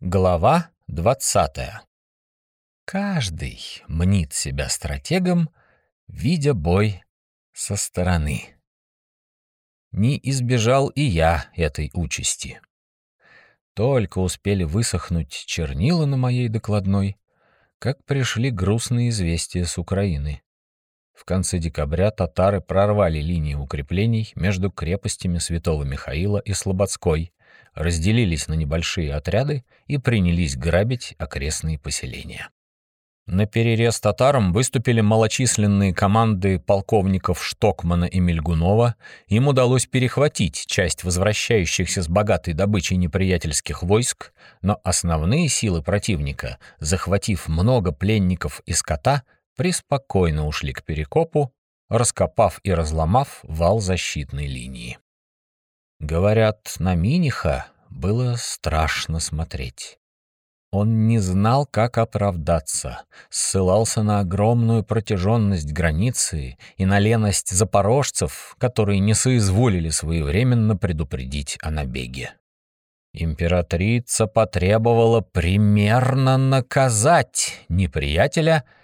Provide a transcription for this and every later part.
Глава 20. Каждый мнит себя стратегом, видя бой со стороны. Не избежал и я этой участи. Только успели высохнуть чернила на моей докладной, как пришли грустные известия с Украины. В конце декабря татары прорвали линии укреплений между крепостями Святого Михаила и Слободской, разделились на небольшие отряды и принялись грабить окрестные поселения. На перерез татарам выступили малочисленные команды полковников Штокмана и Мельгунова. Им удалось перехватить часть возвращающихся с богатой добычей неприятельских войск, но основные силы противника, захватив много пленников и скота, преспокойно ушли к Перекопу, раскопав и разломав вал защитной линии. Говорят, на Миниха было страшно смотреть. Он не знал, как оправдаться, ссылался на огромную протяженность границы и на леность запорожцев, которые не соизволили своевременно предупредить о набеге. Императрица потребовала примерно наказать неприятеля —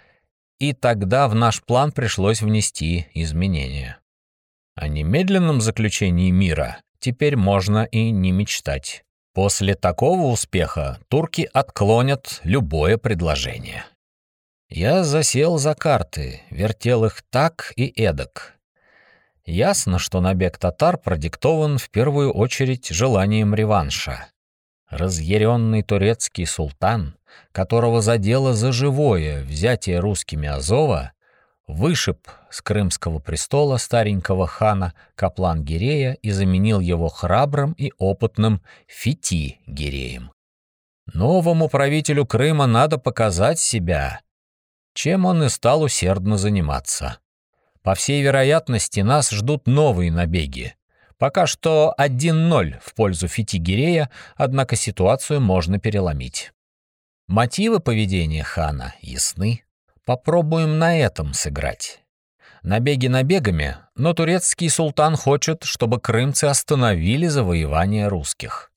и тогда в наш план пришлось внести изменения. О немедленном заключении мира теперь можно и не мечтать. После такого успеха турки отклонят любое предложение. Я засел за карты, вертел их так и эдак. Ясно, что набег татар продиктован в первую очередь желанием реванша. Разъяренный турецкий султан, которого задело за живое взятие русскими Азова, вышиб с крымского престола старенького хана Каплан-Гирея и заменил его храбрым и опытным Фити-Гиреем. Новому правителю Крыма надо показать себя, чем он и стал усердно заниматься. По всей вероятности, нас ждут новые набеги. Пока что 1-0 в пользу Фитигирея, однако ситуацию можно переломить. Мотивы поведения хана ясны. Попробуем на этом сыграть. Набеги набегами, но турецкий султан хочет, чтобы крымцы остановили завоевание русских.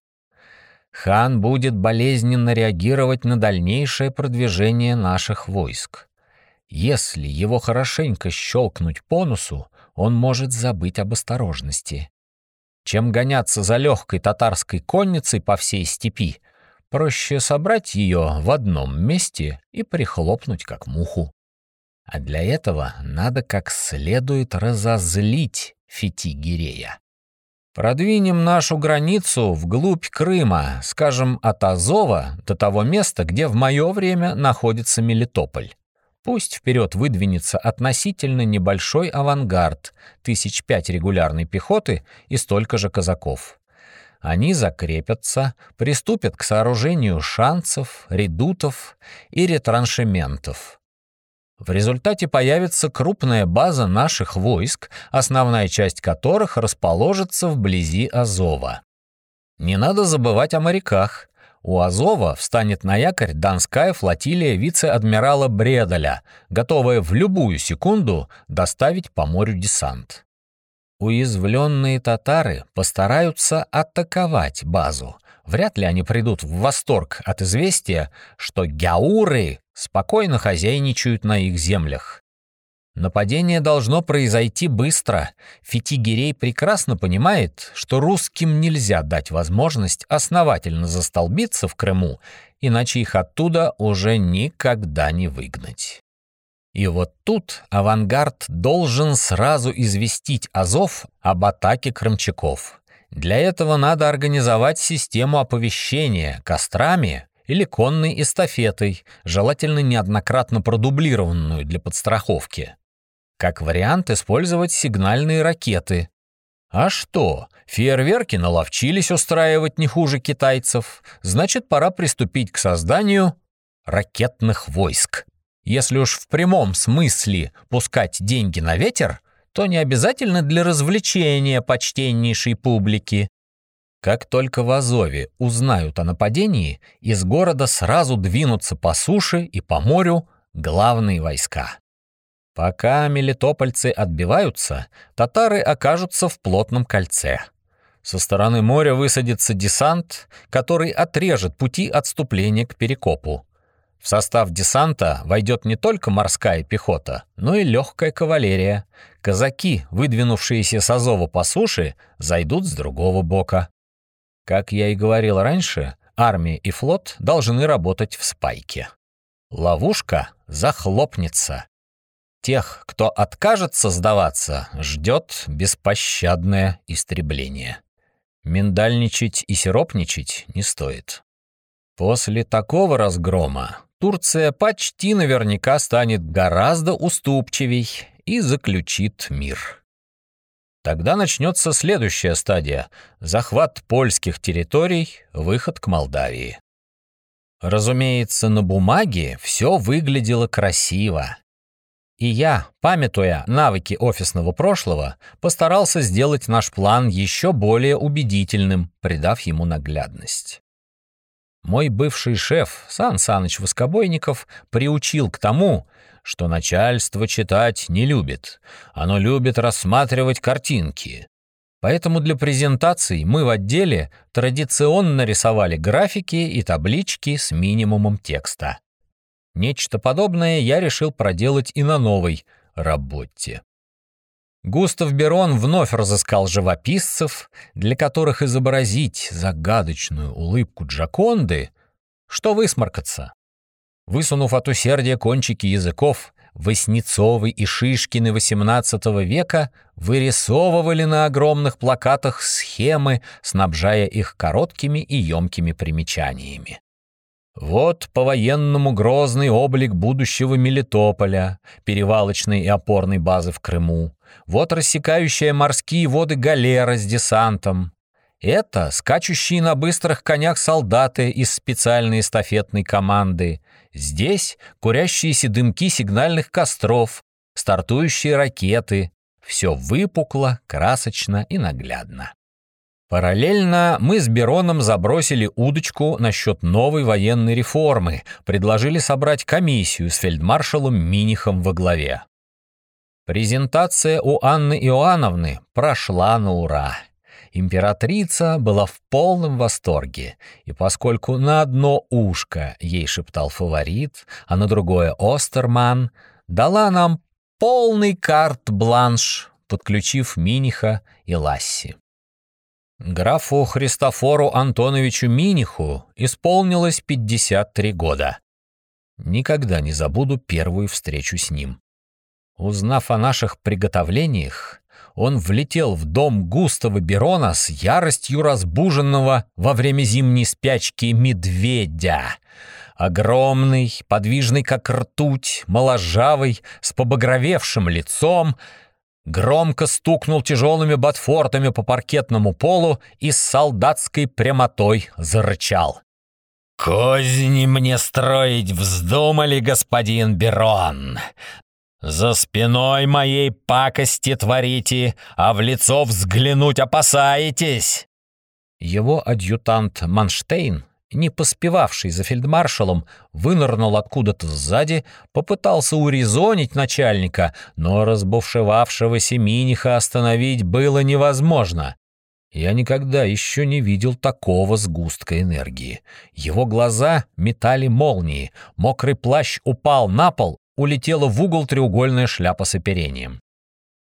Хан будет болезненно реагировать на дальнейшее продвижение наших войск. Если его хорошенько щелкнуть по носу, он может забыть об осторожности чем гоняться за легкой татарской конницей по всей степи. Проще собрать ее в одном месте и прихлопнуть как муху. А для этого надо как следует разозлить Фитигирея. Продвинем нашу границу вглубь Крыма, скажем, от Азова до того места, где в мое время находится Мелитополь. Пусть вперед выдвинется относительно небольшой авангард, тысяч пять регулярной пехоты и столько же казаков. Они закрепятся, приступят к сооружению шансов, редутов и ретраншементов. В результате появится крупная база наших войск, основная часть которых расположится вблизи Азова. Не надо забывать о моряках. У Азова встанет на якорь Донская флотилия вице-адмирала Бредаля, готовая в любую секунду доставить по морю десант. Уязвленные татары постараются атаковать базу. Вряд ли они придут в восторг от известия, что гяуры спокойно хозяйничают на их землях. Нападение должно произойти быстро. Фитигерей прекрасно понимает, что русским нельзя дать возможность основательно застолбиться в Крыму, иначе их оттуда уже никогда не выгнать. И вот тут авангард должен сразу известить Азов об атаке крымчаков. Для этого надо организовать систему оповещения кострами или конной эстафетой, желательно неоднократно продублированную для подстраховки. Как вариант использовать сигнальные ракеты. А что, фейерверки наловчились устраивать не хуже китайцев, значит, пора приступить к созданию ракетных войск. Если уж в прямом смысле пускать деньги на ветер, то не обязательно для развлечения почтеннейшей публики. Как только в Азове узнают о нападении, из города сразу двинутся по суше и по морю главные войска. Пока мелитопольцы отбиваются, татары окажутся в плотном кольце. Со стороны моря высадится десант, который отрежет пути отступления к Перекопу. В состав десанта войдет не только морская пехота, но и легкая кавалерия. Казаки, выдвинувшиеся с Азова по суше, зайдут с другого бока. Как я и говорил раньше, армия и флот должны работать в спайке. Ловушка захлопнется. Тех, кто откажется сдаваться, ждет беспощадное истребление. Миндальничать и сиропничать не стоит. После такого разгрома Турция почти наверняка станет гораздо уступчивей и заключит мир. Тогда начнется следующая стадия — захват польских территорий, выход к Молдавии. Разумеется, на бумаге все выглядело красиво. И я, памятуя навыки офисного прошлого, постарался сделать наш план еще более убедительным, придав ему наглядность. Мой бывший шеф, Сан Саныч Воскобойников, приучил к тому, что начальство читать не любит. Оно любит рассматривать картинки. Поэтому для презентаций мы в отделе традиционно рисовали графики и таблички с минимумом текста. Нечто подобное я решил проделать и на новой работе. Густав Берон вновь разыскал живописцев, для которых изобразить загадочную улыбку Джаконды, что высморкаться. Высунув от усердия кончики языков, Воснецовы и Шишкины XVIII века вырисовывали на огромных плакатах схемы, снабжая их короткими и емкими примечаниями. Вот по-военному грозный облик будущего Мелитополя, перевалочной и опорной базы в Крыму. Вот рассекающая морские воды галера с десантом. Это скачущие на быстрых конях солдаты из специальной эстафетной команды. Здесь курящиеся дымки сигнальных костров, стартующие ракеты. Все выпукло, красочно и наглядно. Параллельно мы с Бероном забросили удочку насчет новой военной реформы, предложили собрать комиссию с фельдмаршалом Минихом во главе. Презентация у Анны Иоанновны прошла на ура. Императрица была в полном восторге, и поскольку на одно ушко ей шептал фаворит, а на другое Остерман, дала нам полный карт-бланш, подключив Миниха и Ласси. Графу Христофору Антоновичу Миниху исполнилось 53 года. Никогда не забуду первую встречу с ним. Узнав о наших приготовлениях, он влетел в дом Густава Берона с яростью разбуженного во время зимней спячки медведя. Огромный, подвижный как ртуть, моложавый, с побагровевшим лицом — громко стукнул тяжелыми ботфортами по паркетному полу и с солдатской прямотой зарычал. «Козни мне строить вздумали, господин Берон! За спиной моей пакости творите, а в лицо взглянуть опасаетесь!» Его адъютант Манштейн не поспевавший за фельдмаршалом, вынырнул откуда-то сзади, попытался урезонить начальника, но разбушевавшегося Миниха остановить было невозможно. Я никогда еще не видел такого сгустка энергии. Его глаза метали молнии, мокрый плащ упал на пол, улетела в угол треугольная шляпа с оперением.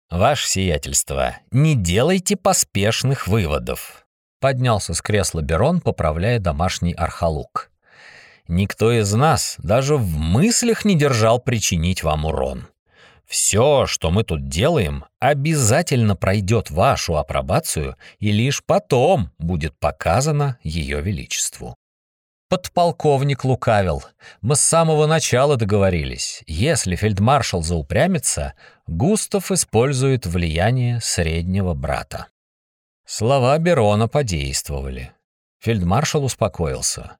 «Ваше сиятельство, не делайте поспешных выводов», Поднялся с кресла Берон, поправляя домашний архалук. «Никто из нас даже в мыслях не держал причинить вам урон. Все, что мы тут делаем, обязательно пройдет вашу апробацию и лишь потом будет показано ее величеству». Подполковник лукавил. Мы с самого начала договорились. Если фельдмаршал заупрямится, Густав использует влияние среднего брата. Слова Берона подействовали. Фельдмаршал успокоился.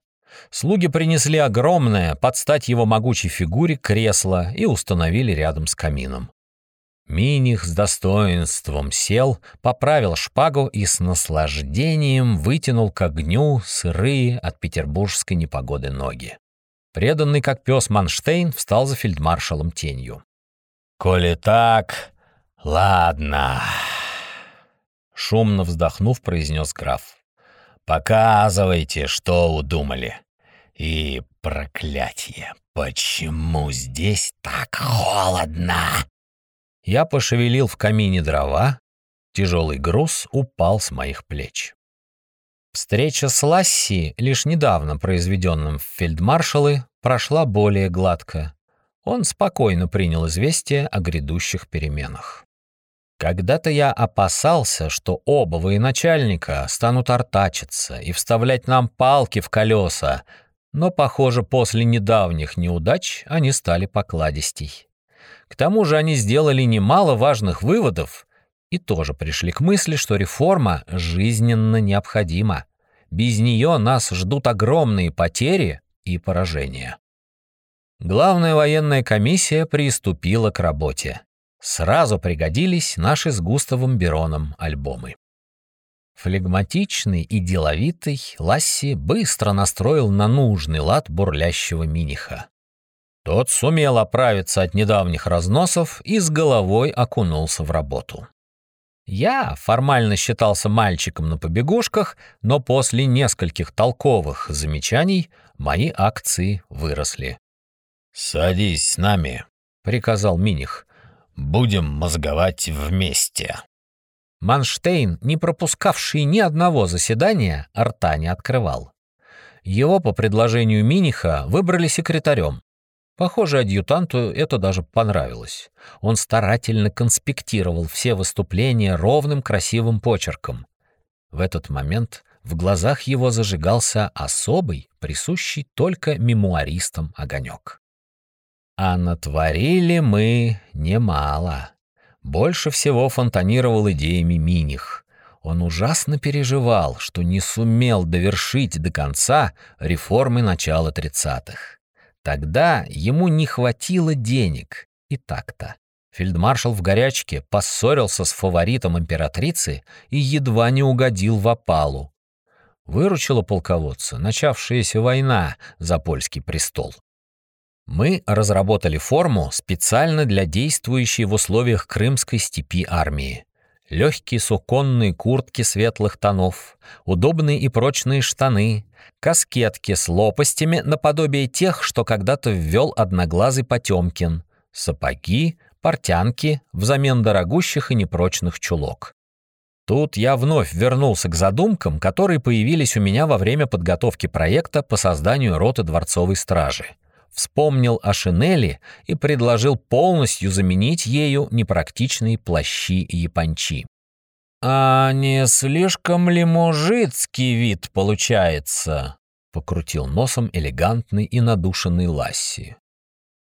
Слуги принесли огромное, под стать его могучей фигуре, кресло и установили рядом с камином. Миних с достоинством сел, поправил шпагу и с наслаждением вытянул к огню сырые от петербургской непогоды ноги. Преданный как пес Манштейн встал за фельдмаршалом тенью. «Коли так, ладно», шумно вздохнув, произнес граф. Показывайте, что удумали. И проклятие, почему здесь так холодно? Я пошевелил в камине дрова, тяжелый груз упал с моих плеч. Встреча с Ласси, лишь недавно произведенным в фельдмаршалы, прошла более гладко. Он спокойно принял известие о грядущих переменах. Когда-то я опасался, что оба военачальника станут артачиться и вставлять нам палки в колеса, но, похоже, после недавних неудач они стали покладистей. К тому же они сделали немало важных выводов и тоже пришли к мысли, что реформа жизненно необходима. Без нее нас ждут огромные потери и поражения. Главная военная комиссия приступила к работе сразу пригодились наши с Густавом Бероном альбомы. Флегматичный и деловитый Ласси быстро настроил на нужный лад бурлящего миниха. Тот сумел оправиться от недавних разносов и с головой окунулся в работу. Я формально считался мальчиком на побегушках, но после нескольких толковых замечаний мои акции выросли. «Садись с нами», — приказал Миних. Будем мозговать вместе». Манштейн, не пропускавший ни одного заседания, рта не открывал. Его по предложению Миниха выбрали секретарем. Похоже, адъютанту это даже понравилось. Он старательно конспектировал все выступления ровным красивым почерком. В этот момент в глазах его зажигался особый, присущий только мемуаристам огонек. А натворили мы немало. Больше всего фонтанировал идеями Миних. Он ужасно переживал, что не сумел довершить до конца реформы начала тридцатых. Тогда ему не хватило денег. И так-то. Фельдмаршал в горячке поссорился с фаворитом императрицы и едва не угодил в опалу. Выручила полководца начавшаяся война за польский престол. Мы разработали форму специально для действующей в условиях Крымской степи армии. Легкие суконные куртки светлых тонов, удобные и прочные штаны, каскетки с лопастями наподобие тех, что когда-то ввел одноглазый Потемкин, сапоги, портянки взамен дорогущих и непрочных чулок. Тут я вновь вернулся к задумкам, которые появились у меня во время подготовки проекта по созданию роты дворцовой стражи вспомнил о шинели и предложил полностью заменить ею непрактичные плащи япончи. «А не слишком ли мужицкий вид получается?» — покрутил носом элегантный и надушенный Ласси.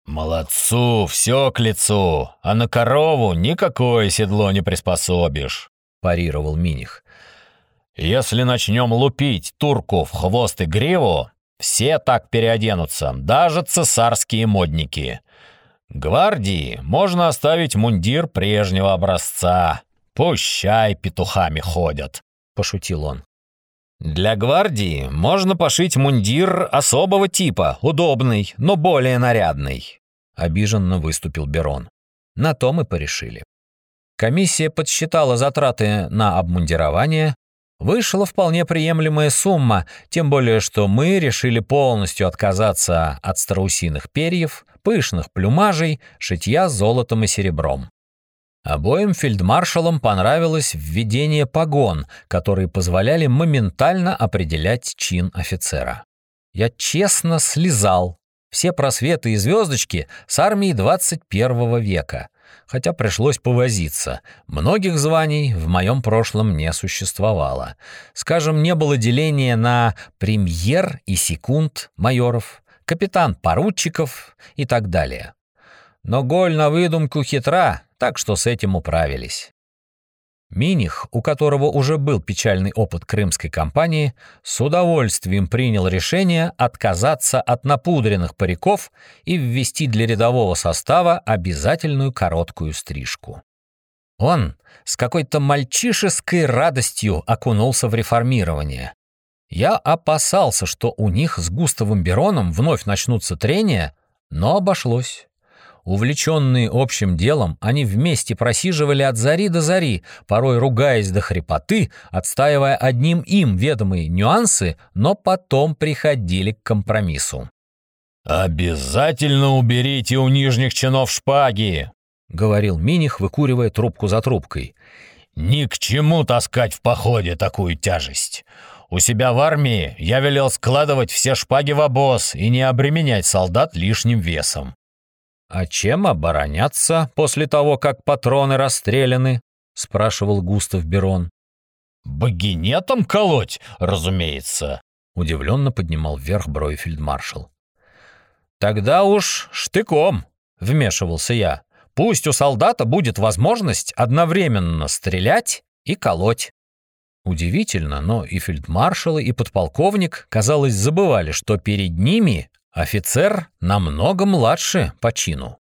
«Молодцу, все к лицу, а на корову никакое седло не приспособишь», — парировал Миних. «Если начнем лупить турку в хвост и гриву, все так переоденутся, даже цесарские модники. Гвардии можно оставить мундир прежнего образца. Пущай петухами ходят, пошутил он. Для гвардии можно пошить мундир особого типа, удобный, но более нарядный, обиженно выступил Берон. На то мы порешили. Комиссия подсчитала затраты на обмундирование, Вышла вполне приемлемая сумма, тем более что мы решили полностью отказаться от страусиных перьев, пышных плюмажей, шитья золотом и серебром. Обоим фельдмаршалам понравилось введение погон, которые позволяли моментально определять чин офицера. Я честно слезал все просветы и звездочки с армии 21 века, хотя пришлось повозиться. Многих званий в моем прошлом не существовало. Скажем, не было деления на премьер и секунд майоров, капитан-поручиков и так далее. Но голь на выдумку хитра, так что с этим управились. Миних, у которого уже был печальный опыт крымской кампании, с удовольствием принял решение отказаться от напудренных париков и ввести для рядового состава обязательную короткую стрижку. Он с какой-то мальчишеской радостью окунулся в реформирование. Я опасался, что у них с Густавом Бероном вновь начнутся трения, но обошлось. Увлеченные общим делом, они вместе просиживали от зари до зари, порой ругаясь до хрипоты, отстаивая одним им ведомые нюансы, но потом приходили к компромиссу. «Обязательно уберите у нижних чинов шпаги!» — говорил Миних, выкуривая трубку за трубкой. «Ни к чему таскать в походе такую тяжесть. У себя в армии я велел складывать все шпаги в обоз и не обременять солдат лишним весом. «А чем обороняться после того, как патроны расстреляны?» — спрашивал Густав Берон. «Багинетом колоть, разумеется», — удивленно поднимал вверх брови фельдмаршал. «Тогда уж штыком», — вмешивался я. «Пусть у солдата будет возможность одновременно стрелять и колоть». Удивительно, но и фельдмаршалы, и подполковник, казалось, забывали, что перед ними Офицер намного младше по чину.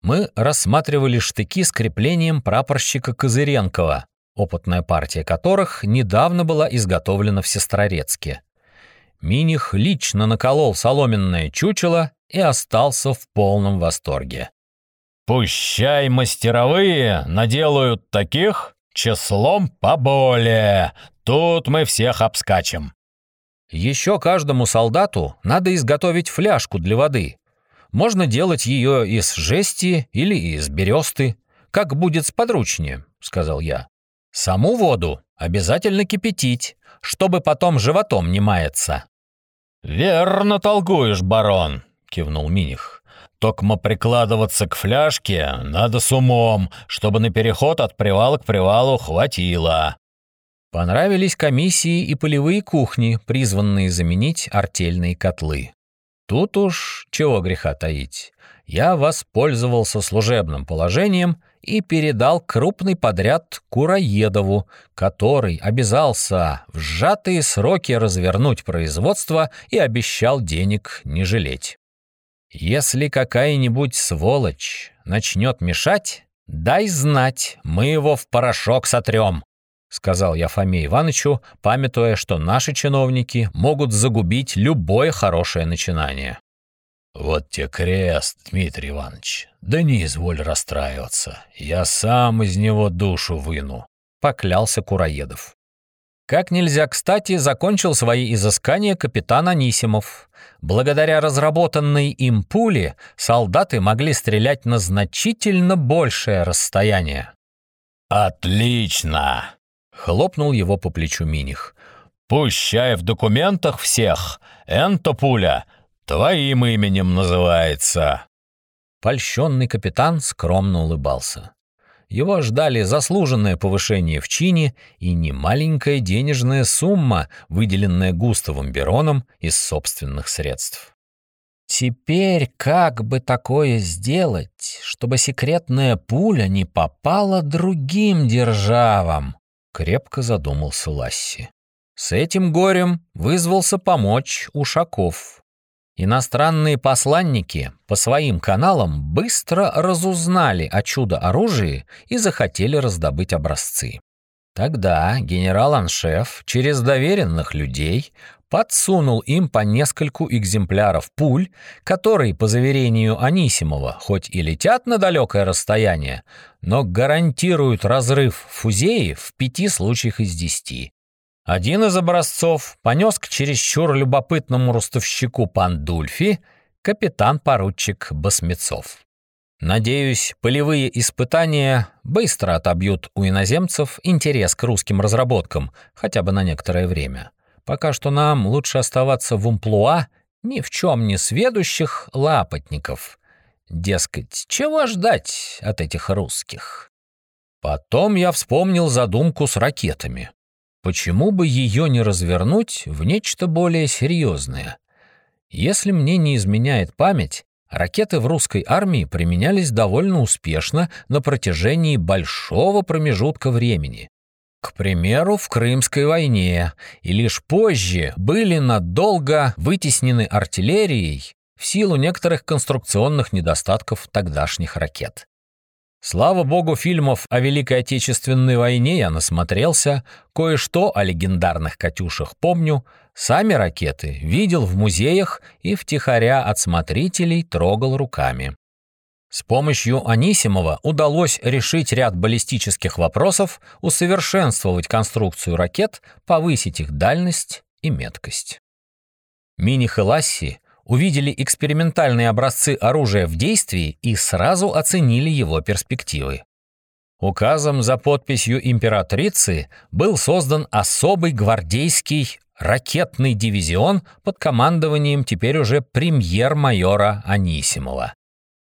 Мы рассматривали штыки с креплением прапорщика Козыренкова, опытная партия которых недавно была изготовлена в Сестрорецке. Миних лично наколол соломенное чучело и остался в полном восторге. «Пущай мастеровые наделают таких числом поболее. Тут мы всех обскачем». Еще каждому солдату надо изготовить фляжку для воды. Можно делать ее из жести или из бересты, как будет сподручнее, сказал я. Саму воду обязательно кипятить, чтобы потом животом не маяться. «Верно толкуешь, барон», — кивнул Миних. «Токмо прикладываться к фляжке надо с умом, чтобы на переход от привала к привалу хватило. Понравились комиссии и полевые кухни, призванные заменить артельные котлы. Тут уж чего греха таить. Я воспользовался служебным положением и передал крупный подряд Кураедову, который обязался в сжатые сроки развернуть производство и обещал денег не жалеть. Если какая-нибудь сволочь начнет мешать, дай знать, мы его в порошок сотрем сказал я Фоме Ивановичу, памятуя, что наши чиновники могут загубить любое хорошее начинание. «Вот те крест, Дмитрий Иванович, да не изволь расстраиваться, я сам из него душу выну», — поклялся Кураедов. Как нельзя кстати, закончил свои изыскания капитан Анисимов. Благодаря разработанной им пуле солдаты могли стрелять на значительно большее расстояние. «Отлично!» Хлопнул его по плечу Миних. «Пущай в документах всех, энто пуля, твоим именем называется». Польщенный капитан скромно улыбался. Его ждали заслуженное повышение в чине и немаленькая денежная сумма, выделенная Густавом Бероном из собственных средств. Теперь как бы такое сделать, чтобы секретная пуля не попала другим державам? Крепко задумался Ласси. С этим горем вызвался помочь Ушаков. Иностранные посланники по своим каналам быстро разузнали о чудо-оружии и захотели раздобыть образцы. Тогда генерал-аншеф через доверенных людей подсунул им по нескольку экземпляров пуль, которые, по заверению Анисимова, хоть и летят на далекое расстояние, но гарантируют разрыв фузеи в пяти случаях из десяти. Один из образцов понес к чересчур любопытному ростовщику Пандульфи капитан-поручик Басмецов. Надеюсь, полевые испытания быстро отобьют у иноземцев интерес к русским разработкам, хотя бы на некоторое время. Пока что нам лучше оставаться в умплуа ни в чем не сведущих лапотников. Дескать, чего ждать от этих русских? Потом я вспомнил задумку с ракетами. Почему бы ее не развернуть в нечто более серьезное? Если мне не изменяет память, ракеты в русской армии применялись довольно успешно на протяжении большого промежутка времени. К примеру, в Крымской войне, и лишь позже были надолго вытеснены артиллерией в силу некоторых конструкционных недостатков тогдашних ракет. Слава богу, фильмов о Великой Отечественной войне я насмотрелся, кое-что о легендарных «Катюшах» помню, сами ракеты видел в музеях и втихаря от смотрителей трогал руками. С помощью Анисимова удалось решить ряд баллистических вопросов, усовершенствовать конструкцию ракет, повысить их дальность и меткость. Миних и Ласси увидели экспериментальные образцы оружия в действии и сразу оценили его перспективы. Указом за подписью императрицы был создан особый гвардейский ракетный дивизион под командованием теперь уже премьер-майора Анисимова.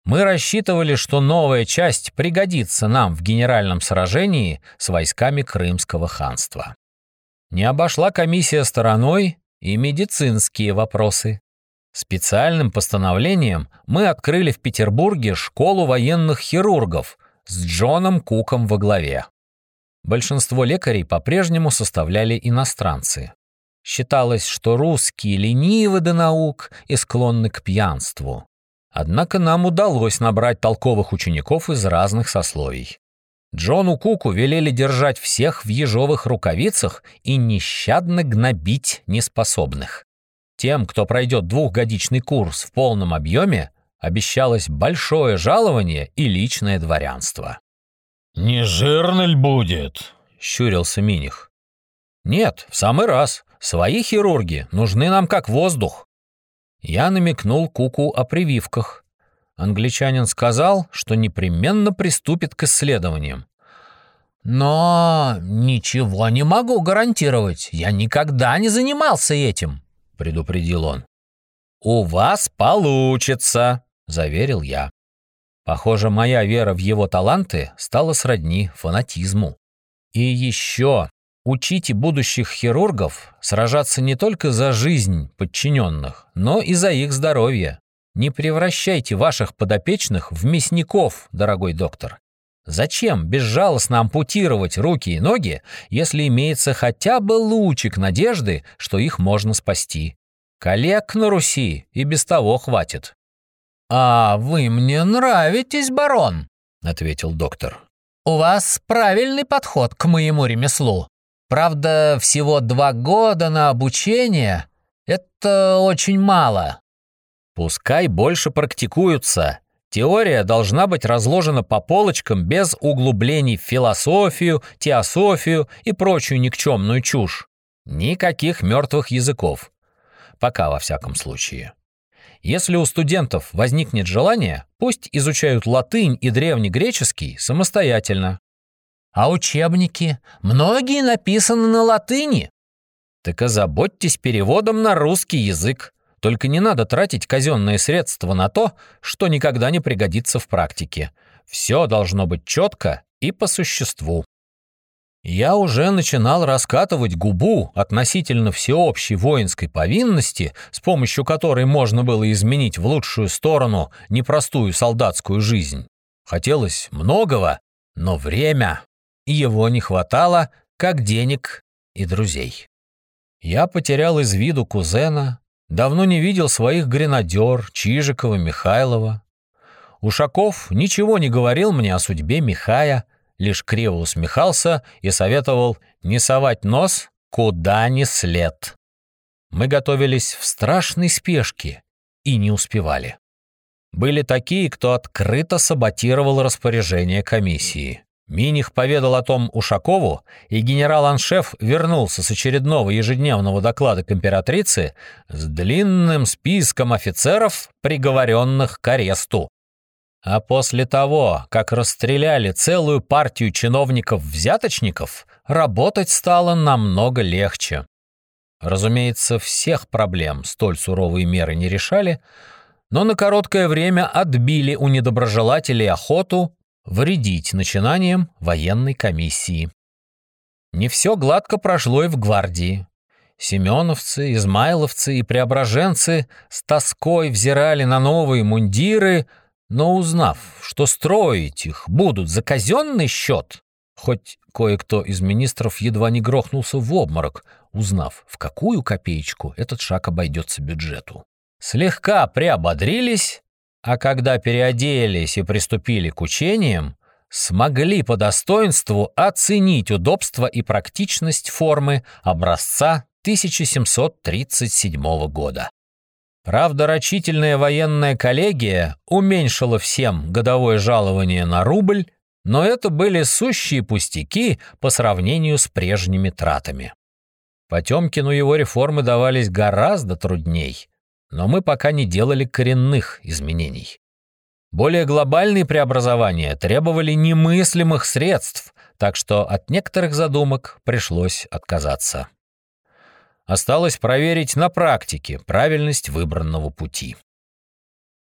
Мы рассчитывали, что новая часть пригодится нам в генеральном сражении с войсками Крымского ханства. Не обошла комиссия стороной и медицинские вопросы. Специальным постановлением мы открыли в Петербурге школу военных хирургов – с Джоном Куком во главе. Большинство лекарей по-прежнему составляли иностранцы. Считалось, что русские ленивы до наук и склонны к пьянству. Однако нам удалось набрать толковых учеников из разных сословий. Джону Куку велели держать всех в ежовых рукавицах и нещадно гнобить неспособных. Тем, кто пройдет двухгодичный курс в полном объеме, обещалось большое жалование и личное дворянство. «Не жирно ль будет?» — щурился Миних. «Нет, в самый раз. Свои хирурги нужны нам как воздух». Я намекнул Куку о прививках. Англичанин сказал, что непременно приступит к исследованиям. «Но ничего не могу гарантировать. Я никогда не занимался этим», — предупредил он. «У вас получится», заверил я. Похоже, моя вера в его таланты стала сродни фанатизму. И еще учите будущих хирургов сражаться не только за жизнь подчиненных, но и за их здоровье. Не превращайте ваших подопечных в мясников, дорогой доктор. Зачем безжалостно ампутировать руки и ноги, если имеется хотя бы лучик надежды, что их можно спасти? Коллег на Руси и без того хватит. «А вы мне нравитесь, барон», — ответил доктор. «У вас правильный подход к моему ремеслу. Правда, всего два года на обучение — это очень мало». «Пускай больше практикуются. Теория должна быть разложена по полочкам без углублений в философию, теософию и прочую никчемную чушь. Никаких мертвых языков. Пока, во всяком случае». Если у студентов возникнет желание, пусть изучают латынь и древнегреческий самостоятельно. А учебники? Многие написаны на латыни. Так озаботьтесь переводом на русский язык. Только не надо тратить казенные средства на то, что никогда не пригодится в практике. Все должно быть четко и по существу. Я уже начинал раскатывать губу относительно всеобщей воинской повинности, с помощью которой можно было изменить в лучшую сторону непростую солдатскую жизнь. Хотелось многого, но время, его не хватало, как денег и друзей. Я потерял из виду кузена, давно не видел своих гренадер Чижикова, Михайлова. Ушаков ничего не говорил мне о судьбе Михая, лишь криво усмехался и советовал не совать нос куда ни след. Мы готовились в страшной спешке и не успевали. Были такие, кто открыто саботировал распоряжение комиссии. Миних поведал о том Ушакову, и генерал-аншеф вернулся с очередного ежедневного доклада к императрице с длинным списком офицеров, приговоренных к аресту. А после того, как расстреляли целую партию чиновников-взяточников, работать стало намного легче. Разумеется, всех проблем столь суровые меры не решали, но на короткое время отбили у недоброжелателей охоту вредить начинаниям военной комиссии. Не все гладко прошло и в гвардии. Семеновцы, измайловцы и преображенцы с тоской взирали на новые мундиры, но узнав, что строить их будут за казенный счет, хоть кое-кто из министров едва не грохнулся в обморок, узнав, в какую копеечку этот шаг обойдется бюджету. Слегка приободрились, а когда переоделись и приступили к учениям, смогли по достоинству оценить удобство и практичность формы образца 1737 года. Правда, рачительная военная коллегия уменьшила всем годовое жалование на рубль, но это были сущие пустяки по сравнению с прежними тратами. Потемкину его реформы давались гораздо трудней, но мы пока не делали коренных изменений. Более глобальные преобразования требовали немыслимых средств, так что от некоторых задумок пришлось отказаться. Осталось проверить на практике правильность выбранного пути.